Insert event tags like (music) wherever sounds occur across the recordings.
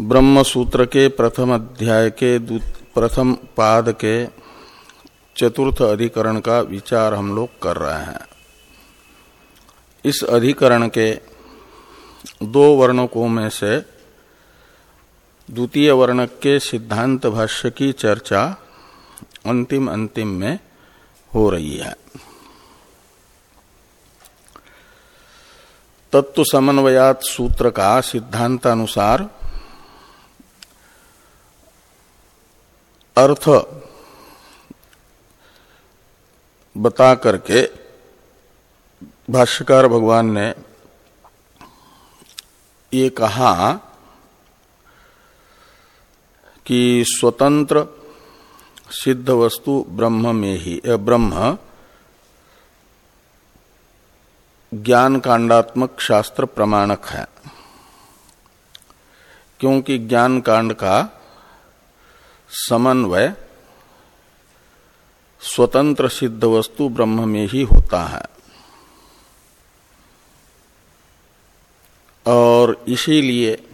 ब्रह्म सूत्र के प्रथम अध्याय के प्रथम पाद के चतुर्थ अधिकरण का विचार हम लोग कर रहे हैं। इस अधिकरण के दो वर्णकों में से द्वितीय वर्णक के सिद्धांत भाष्य की चर्चा अंतिम अंतिम में हो रही है। तत्व समन्वयात सूत्र का सिद्धांतानुसार अर्थ बता करके भाष्यकार भगवान ने ये कहा कि स्वतंत्र सिद्ध वस्तु ब्रह्म में ही ब्रह्म ज्ञान कांडात्मक शास्त्र प्रमाणक है। क्योंकि ज्ञान कांड का समन्वय स्वतंत्र सिद्ध वस्तु ब्रह्म में ही होता है। और इसीलिए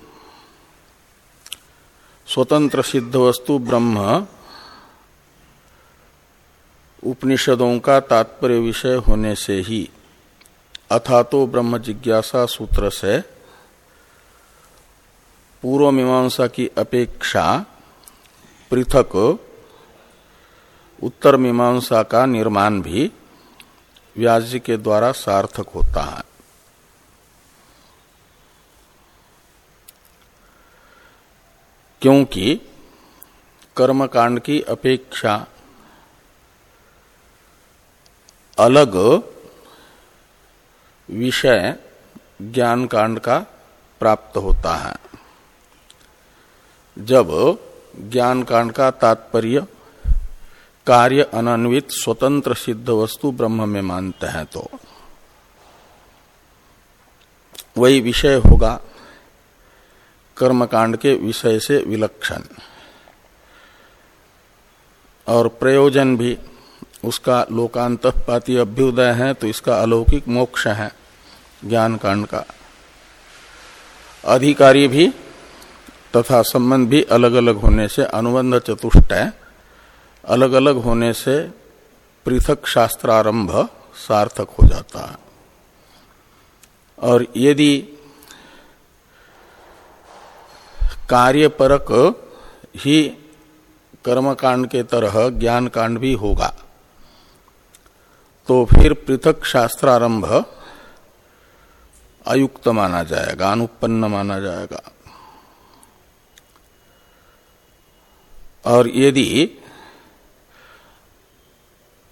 स्वतंत्र सिद्ध वस्तु ब्रह्म उपनिषदों का तात्पर्य विषय होने से ही अथा तो ब्रह्म जिज्ञासा सूत्र से पूर्व मीमांसा की अपेक्षा पृथक उत्तर मीमांसा का निर्माण भी व्यास जी के द्वारा सार्थक होता है। क्योंकि कर्मकांड की अपेक्षा अलग विषय ज्ञान कांड का प्राप्त होता है। जब ज्ञान कांड का तात्पर्य, कार्य अनन्वित स्वतंत्र सिद्ध वस्तु ब्रह्म में मानते हैं तो। वही विषय होगा कर्मकांड के विषय से विलक्षण। और प्रयोजन भी, उसका लोकांत पाती अभ्युदय है तो इसका अलौकिक मोक्ष है ज्ञान कांड का। अधिकारी भी तथा संबंध भी अलग अलग होने से अनुबंध चतुष्टय अलग अलग होने से पृथक शास्त्रारंभ सार्थक हो जाता है। और यदि कार्यपरक ही कर्मकांड के तरह ज्ञान कांड भी होगा तो फिर पृथक शास्त्रारंभ अयुक्त माना जाएगा, अनुपन्न माना जाएगा। और यदि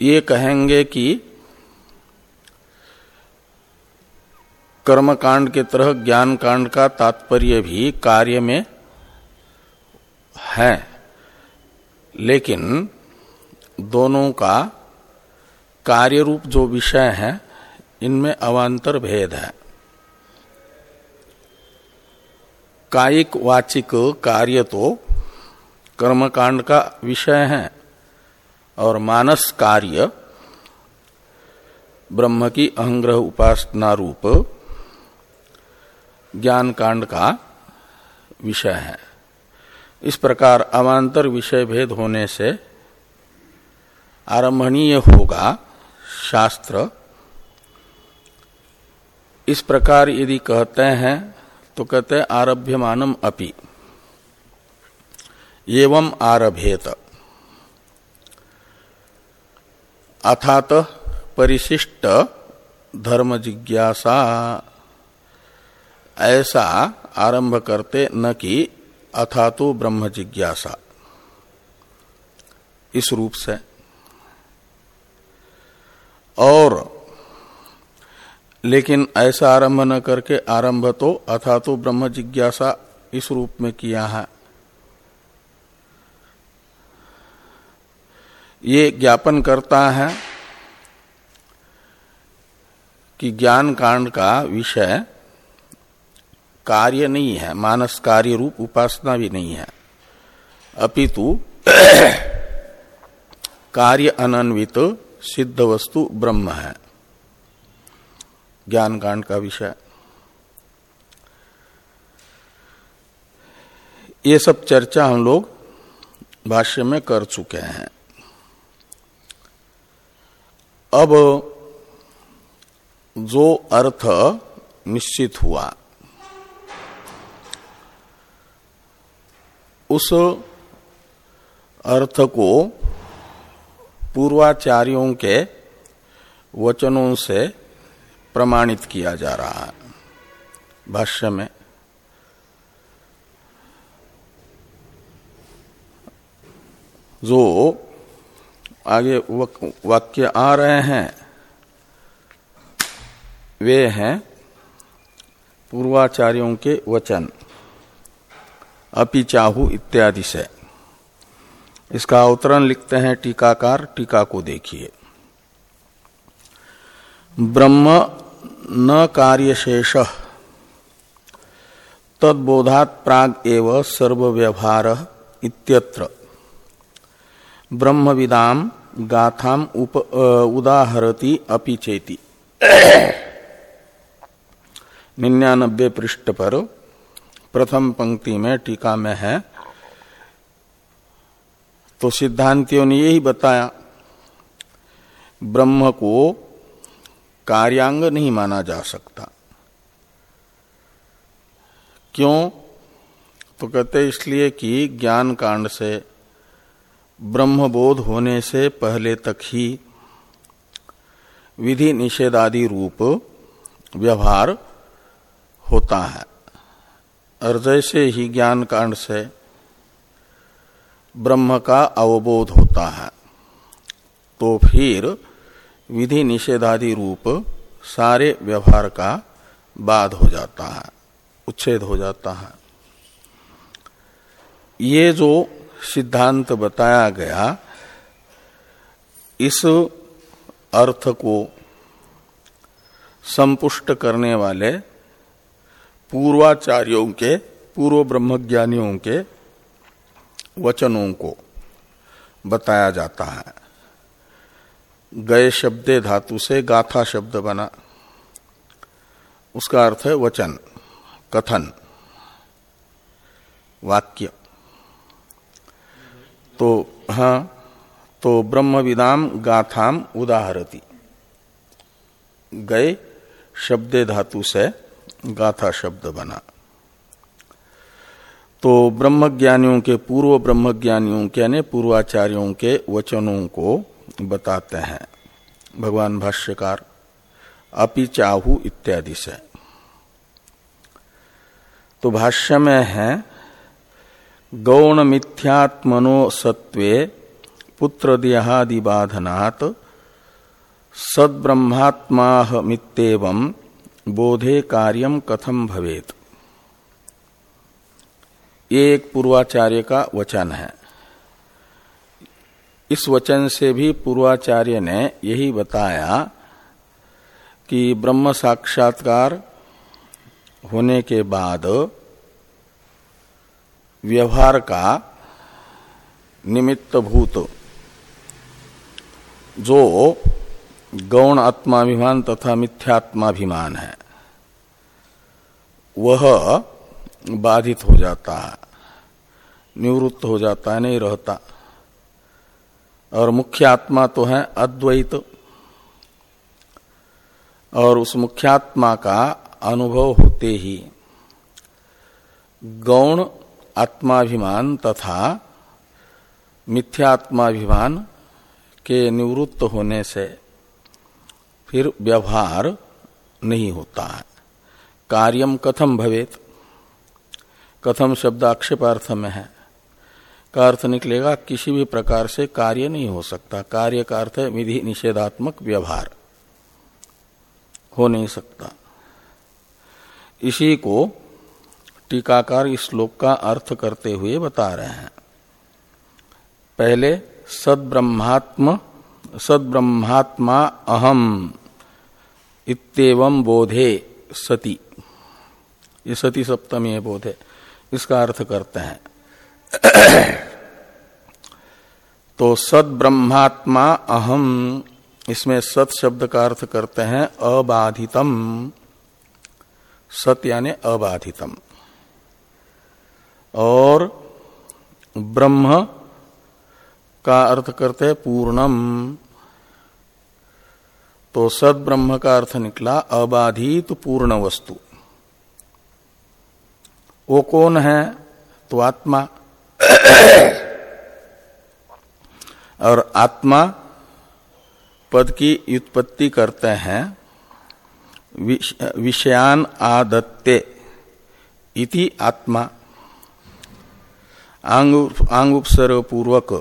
ये कहेंगे कि कर्मकांड के तरह ज्ञान कांड का तात्पर्य भी कार्य में है, लेकिन दोनों का कार्य रूप जो विषय है, इनमें अवान्तर भेद है। कायिक वाचिक कार्य तो कर्मकांड का विषय है और मानस कार्य ब्रह्म की अहंग्रह उपासना रूप ज्ञान कांड का विषय है। इस प्रकार अवान्तर विषय भेद होने से आरंभणीय होगा शास्त्र। इस प्रकार यदि कहते हैं तो कहते आरभ्यमानम अपि। एवं आरभेत। अथात परिशिष्ट धर्म जिज्ञासा। ऐसा आरंभ करते न कि अथा तो ब्रह्म जिज्ञासा। इस रूप से। और लेकिन ऐसा आरंभ न करके आरंभ तो अथा तो ब्रह्म जिज्ञासा इस रूप में किया है। ये ज्ञापन करता है कि ज्ञान कांड का विषय कार्य नहीं है, मानस कार्य रूप उपासना भी नहीं है। अपितु कार्य अनन्वित सिद्ध वस्तु ब्रह्म है। ज्ञान कांड का विषय। ये सब चर्चा हम लोग भाष्य में कर चुके हैं। अब जो अर्थ निश्चित हुआ, उस अर्थ को पूर्वाचार्यों के वचनों से प्रमाणित किया जा रहा है। भाष्य में, जो आगे वाक्य आ रहे हैं। वे हैं पूर्वाचार्यों के वचन, अपिचाहु इत्यादि से। इसका अवतरण लिखते हैं टीकाकार, टीका को देखिए। ब्रह्म न कार्यशेष, तदबोधात प्राग एव सर्वव्यवहार इत्यत्र। ब्रह्म विदाम गाथाम उप उदाहरती अपि चेती। निन्यानबे पृष्ठ पर प्रथम पंक्ति में टीका में है। तो सिद्धांतियों ने यही बताया, ब्रह्म को कार्यांग नहीं माना जा सकता। क्यों? तो कहते इसलिए कि ज्ञान कांड से ब्रह्मबोध होने से पहले तक ही विधि निषेधादि रूप व्यवहार होता है। और जैसे ही ज्ञान कांड से ब्रह्म का अवबोध होता है तो फिर विधि निषेधादि रूप सारे व्यवहार का बाध हो जाता है, उच्छेद हो जाता है। ये जो सिद्धांत बताया गया, इस अर्थ को संपुष्ट करने वाले पूर्वाचार्यों के, पूर्व ब्रह्मज्ञानियों के वचनों को बताया जाता है। गए शब्दे धातु से गाथा शब्द बना। उसका अर्थ है वचन, कथन, वाक्य। तो हाँ तो ब्रह्म विदाम गाथाम उदाहरती। गए, शब्दे धातु से गाथा शब्द बना। तो ब्रह्मज्ञानियों के पूर्व ब्रह्मज्ञानियों के यानी पूर्वाचार्यों के वचनों को बताते हैं। भगवान भाष्यकार, अपि चाहु इत्यादि से। तो भाष्य में है गौण मिथ्यात्मनो सत्वे पुत्र देहादिबाधनात् सद्ब्रह्मात्मा मित्तेवं बोधे कार्यम कथम भवेत। ये एक पूर्वाचार्य का वचन है। इस वचन से भी पूर्वाचार्य ने यही बताया कि ब्रह्म साक्षात्कार होने के बाद व्यवहार का निमित्त भूत। जो गौण आत्माभिमान तथा मिथ्यात्माभिमान है, वह बाधित हो जाता है, निवृत्त हो जाता है, नहीं रहता। और मुख्य आत्मा तो है अद्वैत, और उस मुख्यात्मा का अनुभव होते ही गौण आत्माभिमान तथा मिथ्यात्माभिमान के निवृत्त होने से फिर व्यवहार नहीं होता है। कार्यम कथम भवेत। कथम शब्द आक्षेपार्थ में है। का अर्थ निकलेगा, किसी भी प्रकार से कार्य नहीं हो सकता। कार्य का अर्थ है विधि निषेधात्मक व्यवहार। हो नहीं सकता। इसी को टीकाकार इस श्लोक का अर्थ करते हुए बता रहे हैं। पहले, सद्ब्रह्मात्म, सद्ब्रह्मात्मा अहम इतम बोधे सती। ये सती सप्तमी है बोध। इसका अर्थ करते हैं। तो सद ब्रह्मात्मा अहम, इसमें सत शब्द का अर्थ करते हैं अबाधितम। सत यानी अबाधितम। और ब्रह्म का अर्थ करते पूर्णम। तो सद ब्रह्म का अर्थ निकला, अबाधित पूर्ण वस्तु। वो कौन है? तो आत्मा। और आत्मा पद की उत्पत्ति करते हैं विषयान आदत्ते। इति आत्मा। आंग उपसर्ग पूर्वक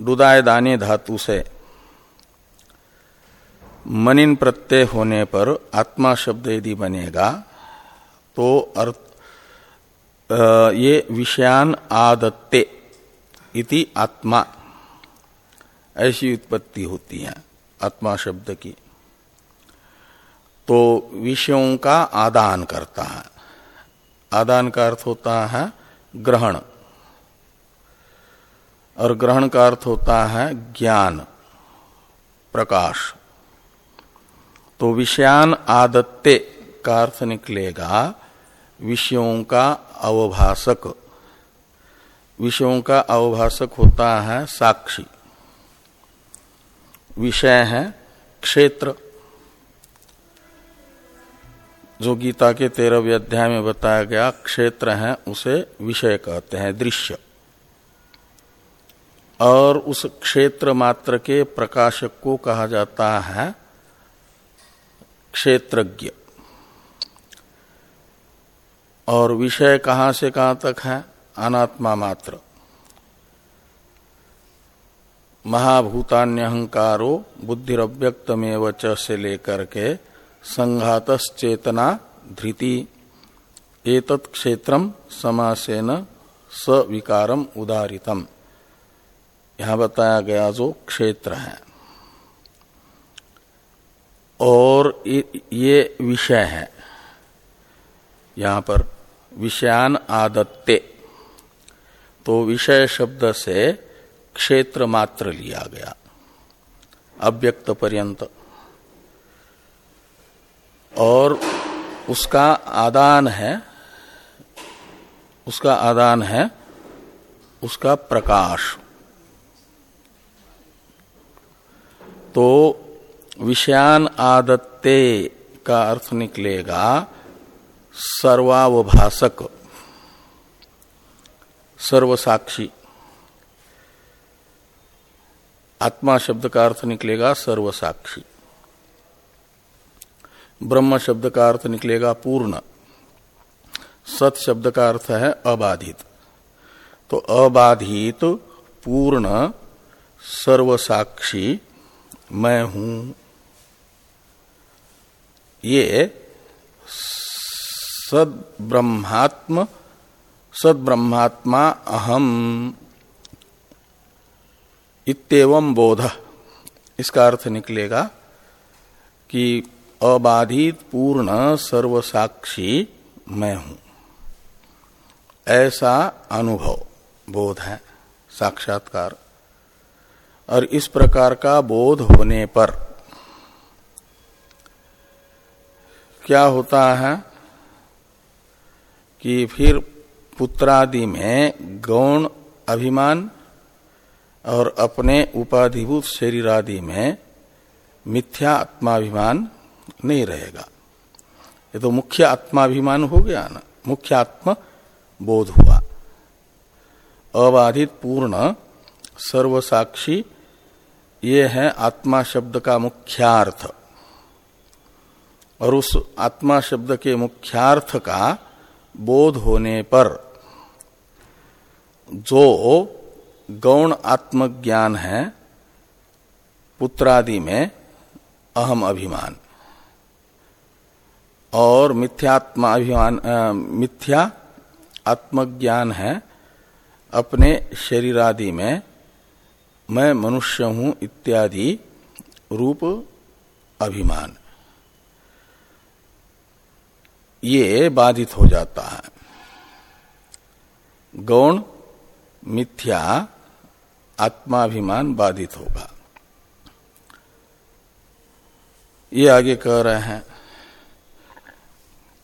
डुदाय दाने धातु से मनिन प्रत्यय होने पर आत्मा शब्द यदि बनेगा तो अर्थ ये विषयान आदत्ते इति आत्मा, ऐसी उत्पत्ति होती है आत्मा शब्द की। तो विषयों का आदान करता है। आदान का अर्थ होता है ग्रहण। और ग्रहण का अर्थ होता है ज्ञान, प्रकाश। तो विषयान आदत्ते का अर्थ निकलेगा विषयों का अवभाषक। विषयों का अवभाषक होता है साक्षी। विषय है क्षेत्र। जो गीता के तेरहवें अध्याय में बताया गया क्षेत्र है, उसे विषय कहते हैं, दृश्य। और उस क्षेत्र मात्र के प्रकाशक को कहा जाता है क्षेत्रज्ञ। और विषय कहाँ से कहाँ तक है? अनात्मा मात्र। महाभूतान्यहंकारो बुद्धिव्यक्तमेव से लेकर के संघात चेतना धृति। एतत् क्षेत्रम समासेन सविकारम उदारितम। यहाँ बताया गया जो क्षेत्र है। और ये विषय है। यहाँ पर विषयान आदत्ते। तो विषय शब्द से क्षेत्र मात्र लिया गया। अव्यक्त पर्यंत। और उसका आदान है, उसका आदान है, उसका प्रकाश। तो विषयान आदत्ते का अर्थ निकलेगा सर्वावभाषक सर्वसाक्षी। आत्मा शब्द का अर्थ निकलेगा, सर्वसाक्षी। ब्रह्म शब्द का अर्थ निकलेगा पूर्ण। सत शब्द का अर्थ है अबाधित। तो अबाधित, पूर्ण, सर्वसाक्षी, मैं हूँ। ये सद ब्रह्मात्म, सद ब्रह्मात्मा अहम इतव बोध। इसका अर्थ निकलेगा कि अबाधित पूर्ण सर्वसाक्षी मैं हूँ। ऐसा अनुभव, बोध है, साक्षात्कार। और इस प्रकार का बोध होने पर क्या होता है कि फिर पुत्रादि में गौण अभिमान और अपने उपाधिभूत शरीर आदि में मिथ्या आत्माभिमान नहीं रहेगा। ये तो मुख्य आत्माभिमान हो गया ना। मुख्य आत्म बोध हुआ। अबाधित पूर्ण सर्वसाक्षी ये है आत्मा शब्द का मुख्यार्थ। और उस आत्मा शब्द के मुख्यार्थ का बोध होने पर जो गौण आत्मज्ञान है, पुत्रादि में अहम अभिमान। और मिथ्यात्मा अभिमान मिथ्या आत्मज्ञान है अपने शरीर आदि में, मैं मनुष्य हूँ इत्यादि रूप अभिमान। ये बाधित हो जाता है। गौण, मिथ्या, आत्माभिमान बाधित होगा। ये आगे कह रहे हैं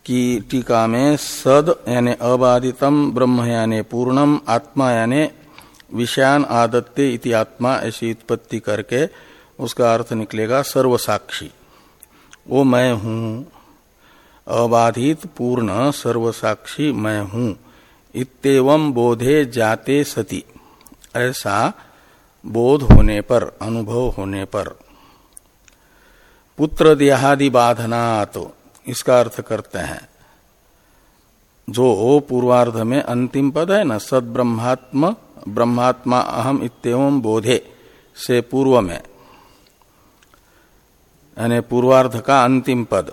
की टीका में सद यानी अबाधितम ब्रह्म यानी पूर्णम आत्मा यानी विषयान आदत्ते इति आत्मा ऐसी उत्पत्ति करके उसका अर्थ निकलेगा सर्वसाक्षी। वो मैं हूँ। अबाधित, पूर्ण, सर्वसाक्षी मैं हूँ। इतम बोधे जाते सती। ऐसा बोध होने पर, अनुभव होने पर। पुत्र देहादि बाधनात् इसका अर्थ करते हैं। जो पूर्वार्ध में अंतिम पद है ना सद ब्रह्मात्म ब्रह्मात्मा अहम इतम बोधे से पूर्व में। यानी पूर्वार्ध का अंतिम पद।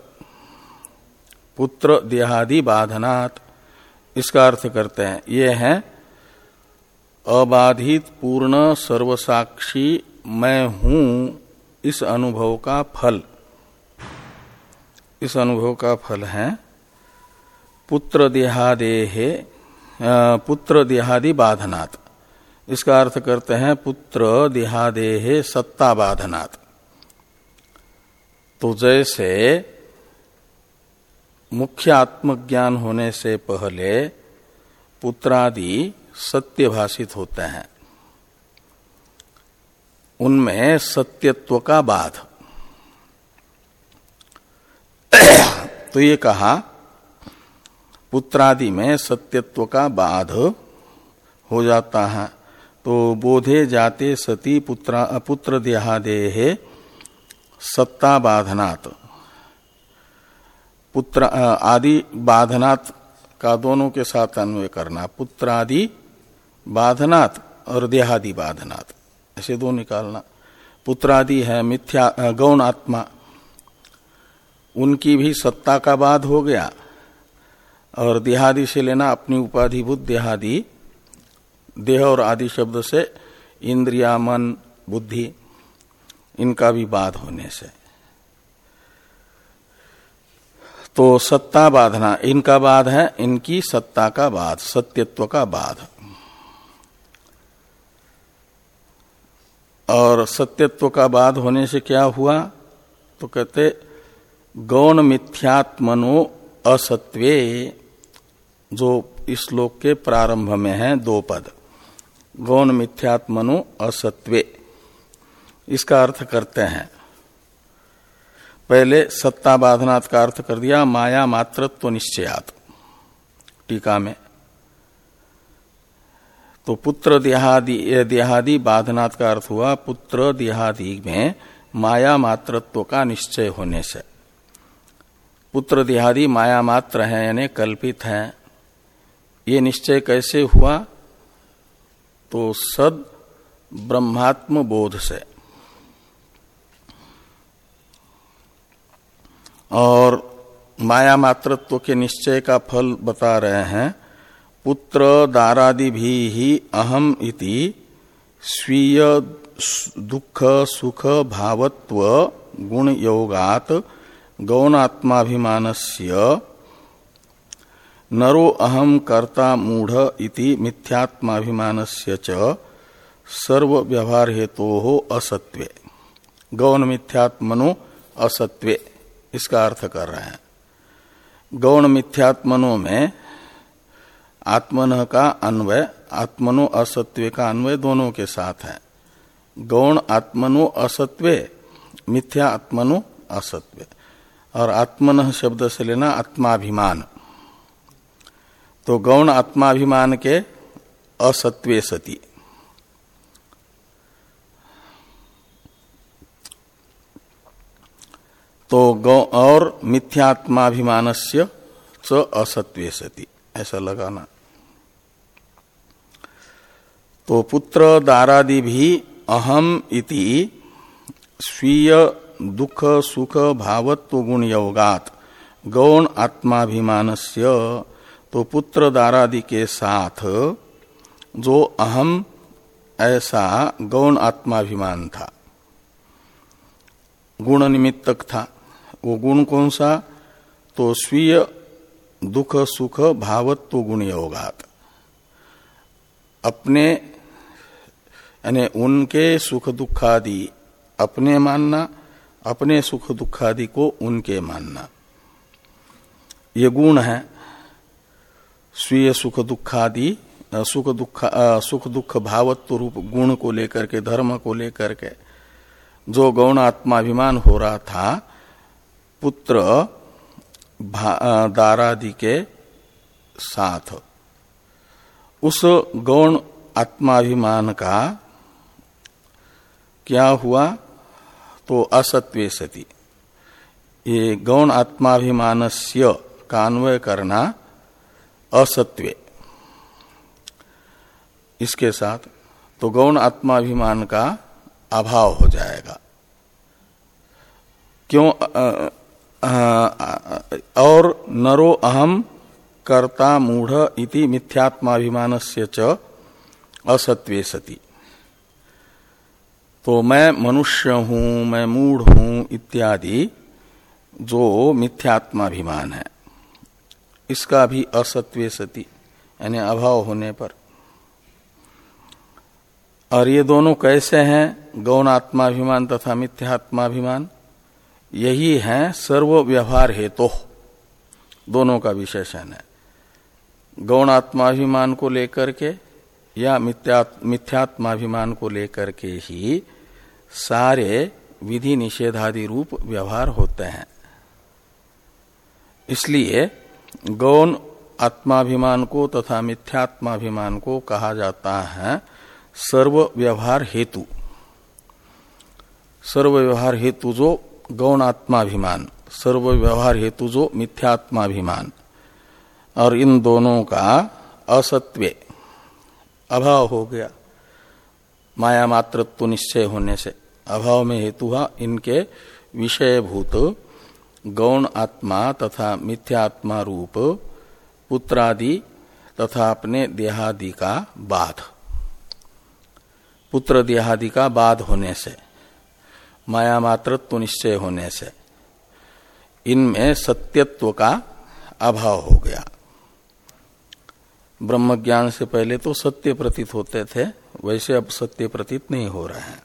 पुत्र देहादि बाधनात्, इसका अर्थ करते हैं। ये है, अबाधित पूर्ण सर्वसाक्षी मैं हूँ इस अनुभव का फल। इस अनुभव का फल है। पुत्र देहादेह पुत्र देहादि बाधनात्। इसका अर्थ करते हैं, पुत्र देहादेह सत्ता बाधनात्। तो जैसे मुख्य आत्मज्ञान होने से पहले पुत्रादि सत्य भाषित होते हैं। उनमें सत्यत्व का बाध। तो ये कहा, पुत्रादि में सत्यत्व का बाध हो जाता है। तो बोधे जाते सती पुत्र पुत्र देहादेह सत्ता बाधनात् पुत्र आदि बाधनात् का दोनों के साथ अन्वय करना, पुत्रादि बाधनात् और देहादि बाधनात्। ऐसे दो निकालना। पुत्रादि है मिथ्या गौण आत्मा। उनकी भी सत्ता का बाद हो गया और देहादि से लेना अपनी उपाधिभूत देहादि, देह और आदि शब्द से इंद्रिया, मन, बुद्धि, इनका भी बाध होने से। तो सत्ता बाधना, इनका बाध है, इनकी सत्ता का बाध, सत्यत्व का बाध। और सत्यत्व का बाध होने से क्या हुआ? तो कहते गौण मिथ्यात्मनो असत्वे जो इस श्लोक के प्रारंभ में है, दो पद। गौण मिथ्यात्मनो असत्वे इसका अर्थ करते हैं। पहले सत्ता बाधनात् का अर्थ कर दिया, माया मात्रत्व निश्चयात। टीका में। तो पुत्र देहादि देहादि बाधनात् का अर्थ हुआ, पुत्र देहादि में माया मात्रत्व का निश्चय होने से। पुत्र देहादि माया मात्र है, यानी कल्पित है। ये निश्चय कैसे हुआ? तो सद ब्रह्मात्म बोध से। और माया मातृत्व के निश्चय का फल बता रहे हैं, पुत्र दारादि भी ही अहम इति स्वीय दुख सुख भावत्व गुण योगात गौणात्माभिमानस्य नरो अहम कर्ता मूढ़ इति मिथ्यात्माभिमानस्य च सर्व व्यवहार हेतु हो असत्वे गौण मिथ्यात्मनो असत्वे इसका अर्थ कर रहे हैं। गौण मिथ्यात्मनो में आत्मन का अन्वय, आत्मनो असत्व का अन्वय दोनों के साथ है। गौण आत्मनो असत्वे मिथ्या आत्मनो असत्व और आत्मन शब्द से लेना आत्माभिमान। तो गौण आत्माभिमान के असत्वे सती। तो गौ और मिथ्यात्माभिमान से असत्वे सती। ऐसा लगाना। तो पुत्र दारादि भी अहम इति स्वीय दुख, सुख भावत्व गुण योगात। गौण आत्माभिमानस्य तो पुत्र दारादि के साथ जो अहम ऐसा गौण आत्माभिमान था। गुण निमित्तक था। वो गुण कौन सा? तो स्वीय दुख, सुख भावत्व गुण योगात। अपने, यानी उनके सुख दुखादि अपने मानना अपने सुख दुखादि को उनके मानना। ये गुण है, स्वीय सुख दुखादि सुख दुख सुख दुख भावत्व रूप गुण को लेकर के, धर्म को लेकर के, जो गौण आत्माभिमान हो रहा था, पुत्र दारादि के साथ। उस गौण आत्माभिमान का क्या हुआ? तो असत्वे सती। ये गौण आत्माभिमानस्य का अन्वय करना असत्वे। इसके साथ तो गौण आत्माभिमान का अभाव हो जाएगा। क्यों आ, आ, आ, और नरो अहम कर्ता मूढ़ इति मिथ्यात्माभिमान से च असत्वे सती। तो मैं मनुष्य हूँ मैं मूढ़ हूँ इत्यादि जो मिथ्यात्माभिमान है। इसका भी असत्वे सती यानी अभाव होने पर। और ये दोनों कैसे हैं? गौण आत्माभिमान तथा मिथ्यात्माभिमान। यही है सर्व व्यवहार हेतु। तो, दोनों का विशेषण है। गौण आत्माभिमान को लेकर के या मिथ्यात्माभिमान को लेकर के ही सारे विधि निषेधादि रूप व्यवहार होते हैं। इसलिए गौण आत्माभिमान को तथा मिथ्यात्माभिमान को कहा जाता है सर्व व्यवहार हेतु। सर्व व्यवहार हेतु जो गौणात्माभिमान सर्व व्यवहार हेतु जो मिथ्यात्माभिमान। और इन दोनों का असत्वे अभाव हो गया। माया मातृत्व निश्चय होने से, अभाव में हेतु हुआ इनके विषयभूत गौण आत्मा तथा मिथ्यात्मा रूप, पुत्रादि तथा अपने देहादि का बाध। पुत्र देहादि का बाध होने से, माया मातृत्व निश्चय होने से, इनमें सत्यत्व का अभाव हो गया। ब्रह्म ज्ञान से पहले तो सत्य प्रतीत होते थे, वैसे अब सत्य प्रतीत नहीं हो रहे हैं।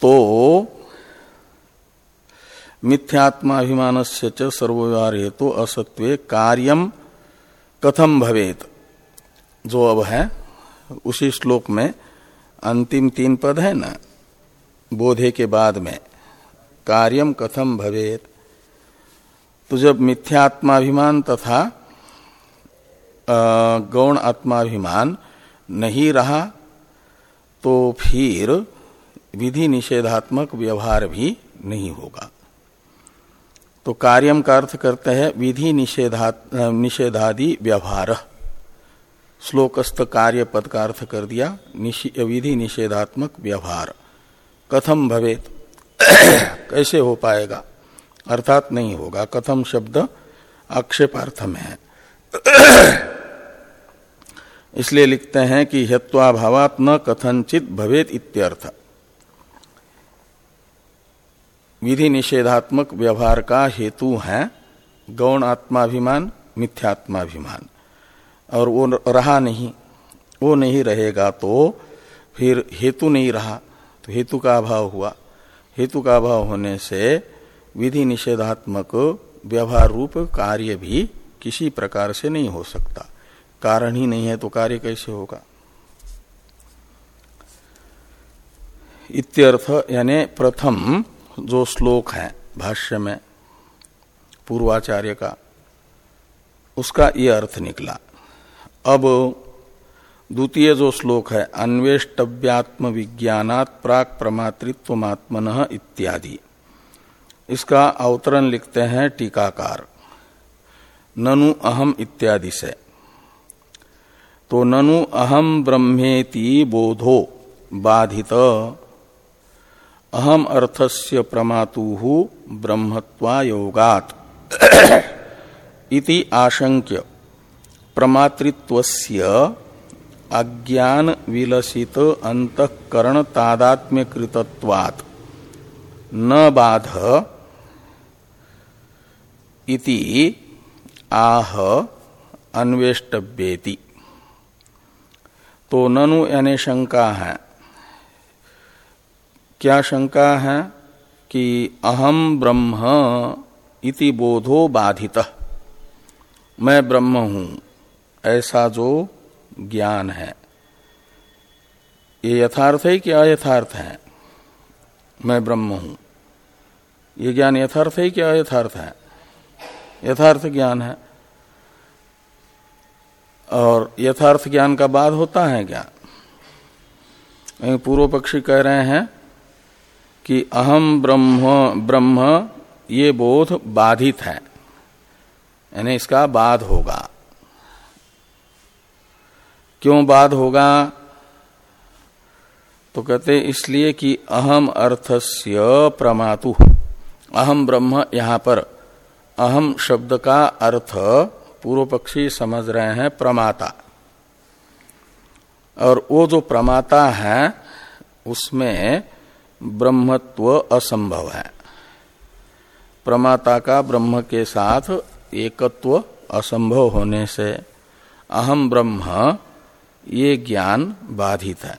तो मिथ्यात्माभिमान से सर्वव्यवहार हेतु तो असत्व कार्यम कथम भवेत? जो अब है, उसी श्लोक में अंतिम तीन पद है ना? बोधे के बाद में कार्यम कथम भवेत? तो जब मिथ्यात्माभिमान तथा गौण आत्माभिमान नहीं रहा तो फिर विधि निषेधात्मक व्यवहार भी नहीं होगा। तो कार्यम का अर्थ करते हैं विधि निषेधा निषेधादि व्यवहार। श्लोकस्थ कार्य पद का अर्थ कर दिया विधि निषेधात्मक व्यवहार। कथम भवेत? (coughs) कैसे हो पाएगा? अर्थात नहीं होगा। कथम शब्द आक्षेपार्थ में है। इसलिए लिखते हैं कि हत्वाभावात न कथनचित भवेत इत्यर्थ। विधि निषेधात्मक व्यवहार का हेतु है गौण आत्माभिमान, मिथ्यात्माभिमान। और वो रहा नहीं, वो नहीं रहेगा तो फिर हेतु नहीं रहा। तो हेतु का अभाव हुआ। हेतु का अभाव होने से विधि निषेधात्मक व्यवहार रूप कार्य भी किसी प्रकार से नहीं हो सकता। कारण ही नहीं है तो कार्य कैसे होगा? इत्यर्थ यानी प्रथम जो श्लोक है भाष्य में, पूर्वाचार्य का, उसका ये अर्थ निकला। अब द्वितीय जो श्लोक है अन्वेष्टव्यात्म विज्ञात प्राक प्रमातृत्वमात्मन इत्यादि। इसका अवतरण लिखते हैं टीकाकार। ननु अहम इत्यादि से। तो ननु अहम ब्रह्मेति बोधो बाधित। अहम अर्थस्य प्रमातु ब्रह्मत्वायोगात। इति आशंक्य। प्रमातृत्वस्य अज्ञान विलसित अंतकरण तादात्म्य कृतत्वात् न बाध। इति आह अन्वेष्टव्येति। तो ननु, यानी शंका है। क्या शंका है कि अहम ब्रह्म इति बोधो बाधित। मैं ब्रह्म हूँ, ऐसा जो ज्ञान है। ये यथार्थ है कि अयथार्थ है? मैं ब्रह्म हूँ। ये ज्ञान यथार्थ है कि अयथार्थ है? यथार्थ ज्ञान है। और यथार्थ ज्ञान का बाद होता है क्या? पूर्व पक्षी कह रहे हैं कि अहम ब्रह्म ब्रह्म ये बोध बाधित है। यानी इसका बाद होगा। क्यों बाद होगा? तो कहते इसलिए कि अहम अर्थस्य प्रमातु। अहम ब्रह्म यहाँ पर अहम शब्द का अर्थ पूर्व पक्षी समझ रहे हैं प्रमाता। और वो जो प्रमाता है, उसमें ब्रह्मत्व असंभव है। प्रमाता का ब्रह्म के साथ एकत्व असंभव होने से अहम ब्रह्म ये ज्ञान बाधित है।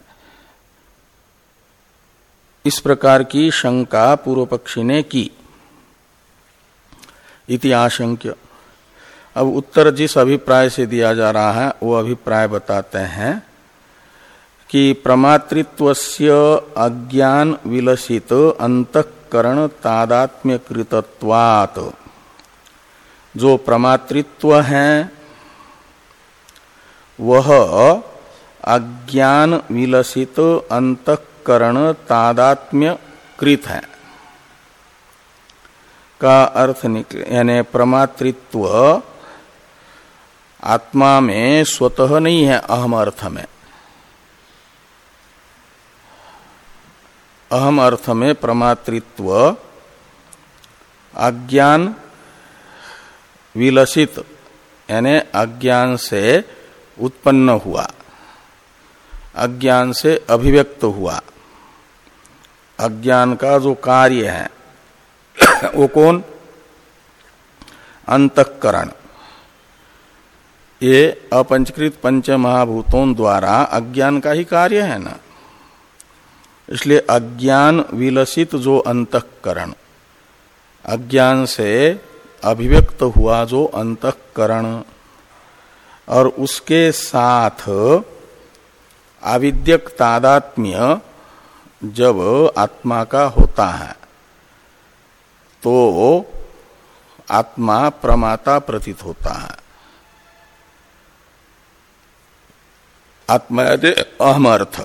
इस प्रकार की शंका पूर्व पक्षी ने की। इति आशंक्य। अब उत्तर जिस अभिप्राय से दिया जा रहा है, वो अभिप्राय बताते हैं कि प्रमातृत्वस्य अज्ञान विलसित अंतकरण तादात्म्य कृतत्वात जो प्रमातृत्व है, वह अज्ञान विलसित अंतकरण तादात्म्य कृत है। का अर्थ निकले यानी प्रमातृत्व आत्मा में स्वतः नहीं है, अहम अर्थ में। अहम अर्थ में प्रमातृत्व अज्ञान विलसित, यानी अज्ञान से उत्पन्न हुआ, अज्ञान से अभिव्यक्त हुआ। अज्ञान का जो कार्य है वो कौन? अंतकरण। ये अपंचकृत पंच महाभूतों द्वारा अज्ञान का ही कार्य है ना? इसलिए अज्ञान विलसित जो अंतकरण, अज्ञान से अभिव्यक्त हुआ जो अंतकरण, और उसके साथ आविद्यक तादात्म्य जब आत्मा का होता है। तो आत्मा प्रमाता प्रतीत होता है। आत्मा अहम अर्थ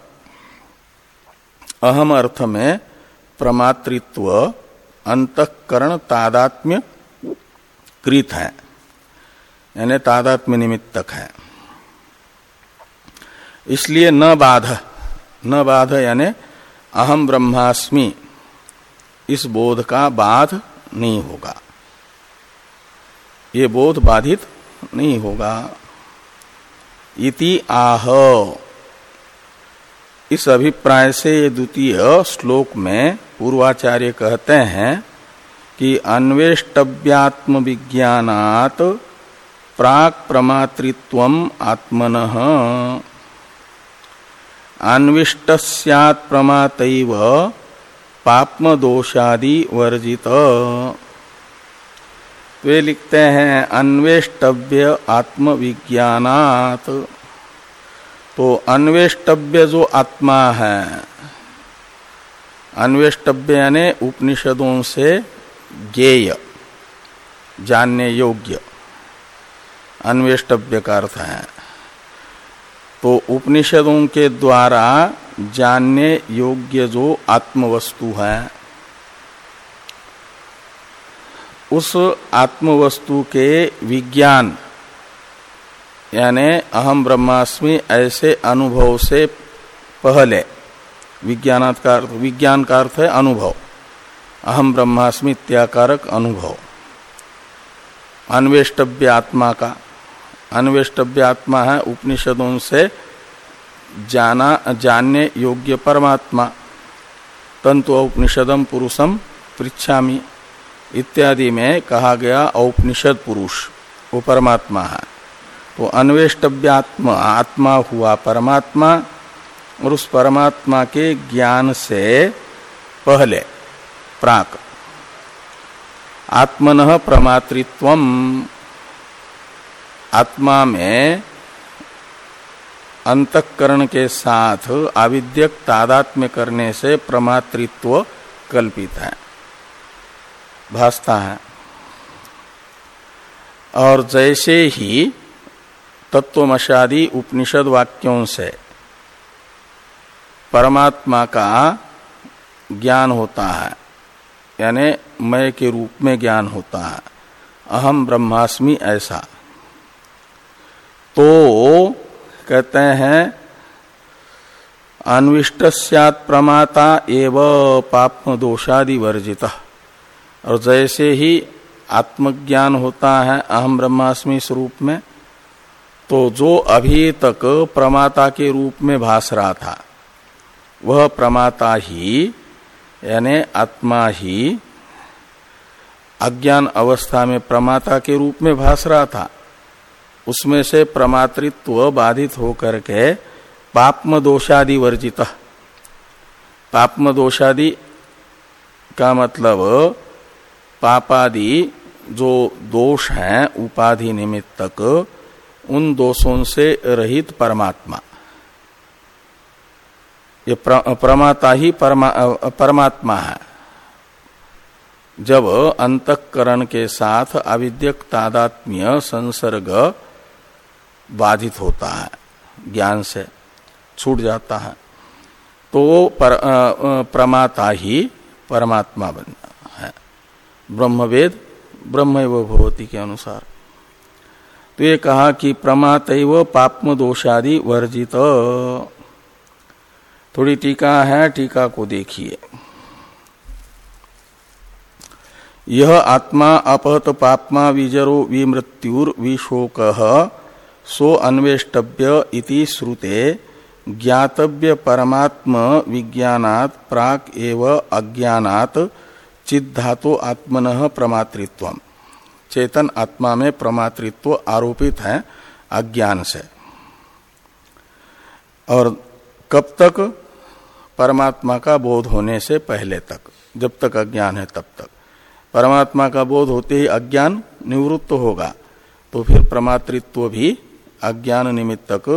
अहम अर्थ में प्रमातृत्व अंतकरण तादात्म्य कृत है, यानी तादात्म्य निमित्तक है। इसलिए न बाध न बाध यानी अहम ब्रह्मास्मि। इस बोध का बाध नहीं होगा। ये बोध बाधित नहीं होगा। इति आह। इस अभिप्राय से ये द्वितीय श्लोक में पूर्वाचार्य कहते हैं कि अन्वेष्टव्यात्म विज्ञात प्राक प्रमातृत्व आत्मन। अन्विष्ट प्रमात पाप्म दोषादि वर्जित। वे लिखते हैं, अन्वेष्टव्य आत्मविज्ञात तो अन्वेष्टव्य जो आत्मा है, अन्वेष्टव्य यानी उपनिषदों से ज्ञेय, जानने योग्य। अन्वेष्टव्य का अर्थ है। तो उपनिषदों के द्वारा जानने योग्य जो आत्मवस्तु है, उस आत्मवस्तु के विज्ञान, यानी अहम ब्रह्मास्मि ऐसे अनुभव से पहले विज्ञान विज्ञान का अर्थ है अनुभव, अहम ब्रह्मास्मि इत्याकारक अनुभव। अन्वेष्टव्य आत्मा का, अन्वेष्टव्य आत्मा है उपनिषदों से जाना, जानने योग्य परमात्मा तंतु औपनिषदम पुरुषम पृछामी इत्यादि में कहा गया औपनिषद पुरुष, वो परमात्मा है। तो अन्वेष्टव्यात्मा आत्मा हुआ परमात्मा और उस परमात्मा के ज्ञान से पहले, प्राक। आत्मन प्रमातृत्व आत्मा में अंतकरण के साथ आविद्यक तादात्म्य करने से प्रमातृत्व कल्पित है। भासता है। और जैसे ही तत्वमशादी उपनिषद वाक्यों से परमात्मा का ज्ञान होता है, यानी मय के रूप में ज्ञान होता है, अहम ब्रह्मास्मि ऐसा तो कहते हैं अन्विष्ट प्रमाता एव पाप्म दोषादि वर्जित और जैसे ही आत्मज्ञान होता है अहम ब्रह्मास्मि स्वरूप में तो जो अभी तक प्रमाता के रूप में भास रहा था, वह प्रमाता ही, यानी आत्मा ही, अज्ञान अवस्था में प्रमाता के रूप में भास रहा था। उसमें से प्रमातृत्व बाधित होकर के पापम दोषादि वर्जित। पापम दोषादि का मतलब पापादि जो दोष हैं उपाधि निमित्तक उन दोषों से रहित परमात्मा। ये प्रमाता ही परमा, परमात्मा है। जब अंतकरण के साथ अविद्यक तादात्म्य संसर्ग बाधित होता है ज्ञान से छूट जाता है। तो पर, प्रमाता ही परमात्मा बन है। ब्रह्मवेद ब्रह्म भवती के अनुसार। तो ये कहा कि प्रमात पाप्म दोषादि वर्जित। थोड़ी टीका है टीका को देखिए। यह आत्मा अपहत पापमा विजरो विमृत्युर विशोक सो अन्वेष्टव्य इति श्रुते ज्ञातव्य परमात्म विज्ञानात प्राक एव अज्ञानात चिद्धातो आत्मन प्रमातृत्व चेतन आत्मा में प्रमातृत्व आरोपित है, अज्ञान से। और कब तक? परमात्मा का बोध होने से पहले तक। जब तक अज्ञान है तब तक। परमात्मा का बोध होते ही अज्ञान निवृत्त होगा तो फिर प्रमातृत्व भी अज्ञान निमित्तक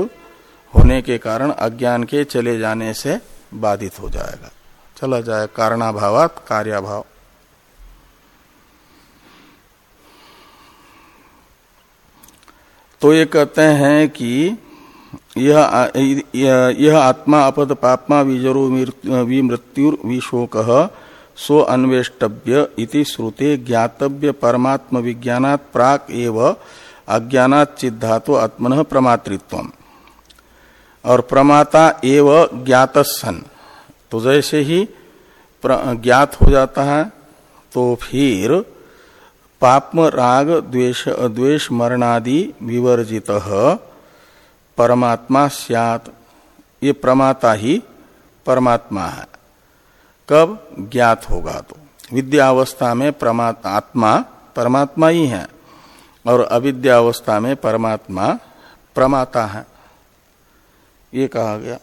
होने के कारण अज्ञान के चले जाने से बाधित हो जाएगा। चला जाए कारणाभावात कार्याभाव। तो ये कहते हैं कि यह यह आत्मा अपद पापमा विजरो विमृत्युर विशोक सो अन्वेष्टव्य इति श्रुते ज्ञातव्य परमात्म विज्ञात प्राक एव अज्ञानात चिद्धातो आत्मन प्रमातृत्व और प्रमाता एव ज्ञात सन तो जैसे ही ज्ञात हो जाता है तो फिर पापम राग द्वेष द्वेष मरणादि विवर्जित परमात्मा सियात। ये प्रमाता ही परमात्मा है। कब? ज्ञात होगा तो। विद्यावस्था में परमात्मा आत्मा परमात्मा ही है। और अविद्यावस्था में परमात्मा प्रमाता है। ये कहा गया।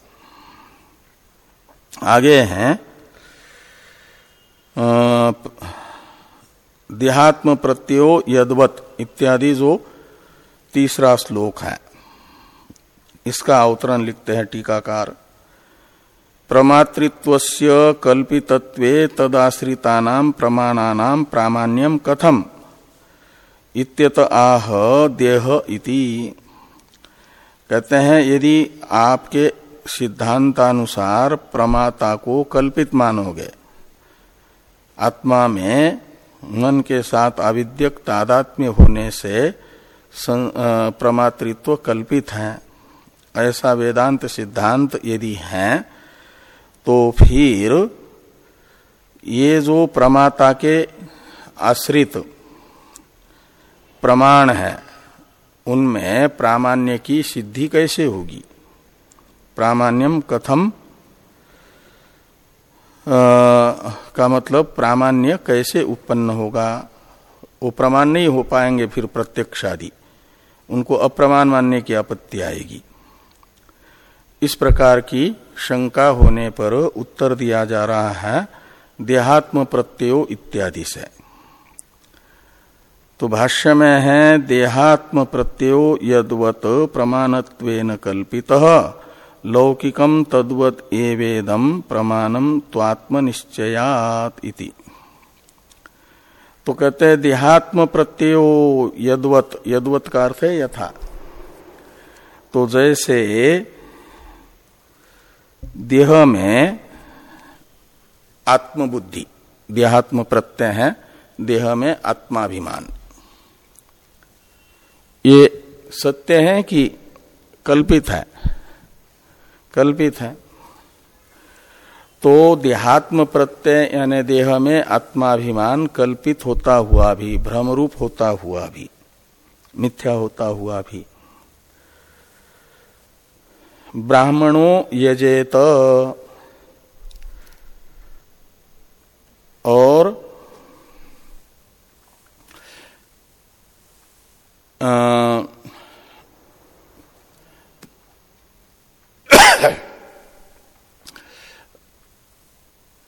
आगे हैं देहात्म प्रत्यो यदवत इत्यादि जो तीसरा श्लोक है। इसका अवतरण लिखते हैं टीकाकार। प्रमातृत्व कल्पितत्वे तदाश्रिता प्रमाणानाम प्रामाण्यम कथम। इत्यत आह देह इति। कहते हैं, यदि आपके सिद्धांतानुसार प्रमाता को कल्पित मानोगे, आत्मा में मन के साथ अविद्यक तादात्म्य होने से प्रमातृत्व कल्पित है। ऐसा वेदांत सिद्धांत यदि है तो फिर ये जो प्रमाता के आश्रित प्रमाण है, उनमें प्रामाण्य की सिद्धि कैसे होगी? प्रामाण्यम कथम का मतलब प्रामाण्य कैसे उत्पन्न होगा? वो प्रमाण नहीं हो पाएँगे फिर प्रत्यक्ष आदि उनको अप्रमाण मानने की आपत्ति आएगी। इस प्रकार की शंका होने पर उत्तर दिया जा रहा है, देहात्म प्रत्ययो इत्यादि से। तो भाष्य में है देहात्म प्रत्ययो यदवत प्रमाणत्वेन कल्पित लौकिकम तद्वत एवेदम प्रमाणम त्वात्म इति। तो कहते हैं देहात्म प्रत्ययो यदवत यदवत का अर्थ है यथा। तो जैसे देह में आत्मबुद्धि देहात्म प्रत्यय है, देह में आत्माभिमान। ये सत्य है कि कल्पित है कल्पित है। तो देहात्म प्रत्यय यानी देह में आत्माभिमान कल्पित होता हुआ भी, भ्रमरूप होता हुआ भी, मिथ्या होता हुआ भी। ब्राह्मणों यजेत और (coughs)